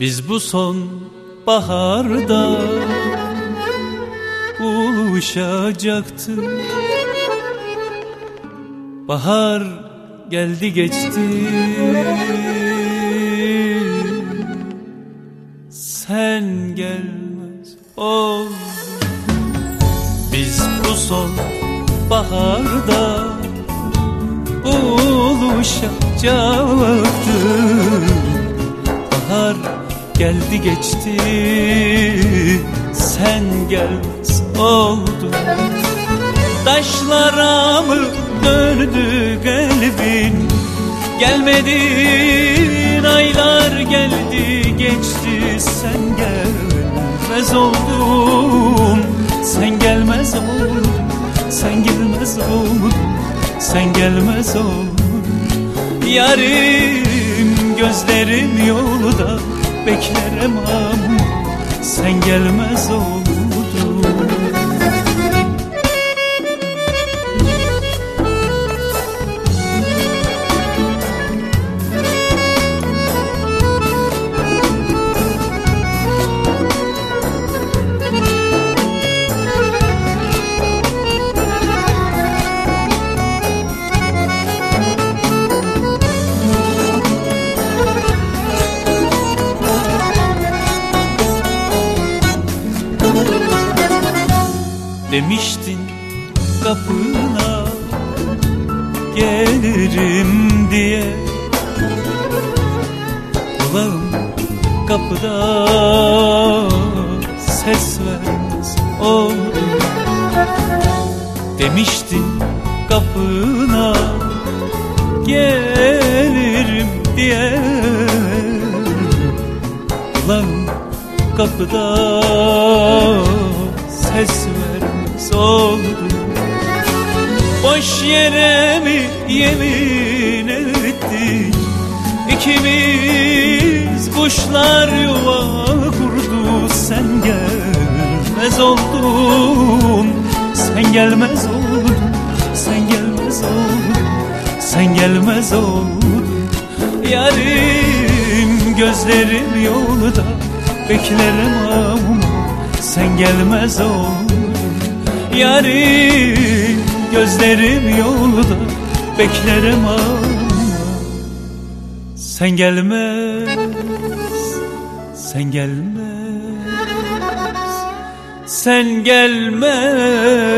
Biz bu son baharda buluşacaktık Bahar geldi geçti. Sen gelmez ol. Biz bu son baharda buluşacaktık Bahar geldi geçti. Sen gelmez oldun. Taşlara mı döndü kalbin? Gelmedin aylar geldi geçti. Sen gelmez oldun. Sen gelmez oldun. Sen gelmez Sen gelmez oldun Yarim gözlerim yolda beklerim ama Sen gelmez oldun Demiştin kapına gelirim diye. Kulağım kapıda ses vermez oldu Demiştin kapına gelirim diye. Kulağım kapıda ses vermez oldu Boş yere mi yemin ettik İkimiz kuşlar yuva kurdu Sen gelmez oldun. Sen gelmez oldun Sen gelmez oldun Sen gelmez oldun. Yarim gözlerim yolda Beklerim ama sen gelmez oldun Yarim gözlerim yolda beklerim ama Sen gelmez, sen gelmez Sen gelmez